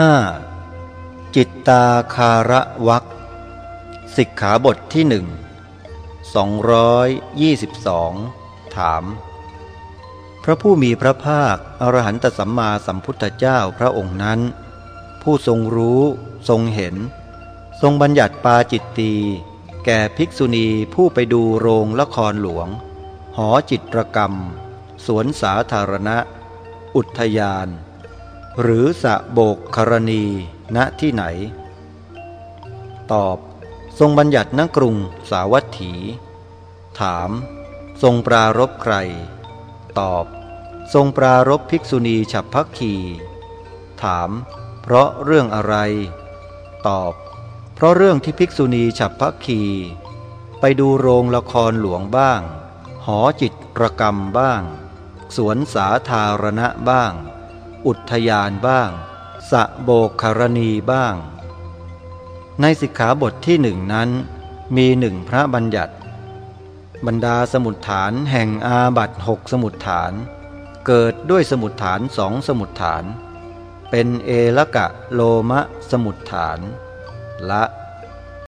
5. จิตตาคาระวักสิกขาบทที่หนึ่ง222 ถาม พระผู้มีพระภาค อรหันตสัมมาสัมพุทธเจ้าพระองค์นั้น ผู้ทรงรู้ทรงเห็น ทรงบัญญัติปาจิตตีแก่ภิกษุณีผู้ไปดูโรงละครหลวง หอจิตรกรรม สวนสาธารณะ อุทยาน หรือสะโบกครณี ณที่ไหน ตอบ ทรงบัญญัติณกรุงสาวัตถี ถาม ทรงปรารบใคร ตอบ ทรงปรารบภิกษุณีฉับพักคีถาม เพราะเรื่องอะไร ตอบ เพราะเรื่องที่ภิกษุณีฉับพักคีไปดูโรงละครหลวงบ้าง หอจิตรกรรมบ้าง สวนสาธารณะบ้าง อุทยานบ้าง สะโบกคารณีบ้าง ในสิกขาบทที่หนึ่งนั้น มีหนึ่งพระบัญญัติ บรรดาสมุดฐานแห่งอาบัตหกสมุดฐาน เกิดด้วยสมุดฐานสองสมุดฐาน เป็นเอละกะโลมะสมุดฐาน ละ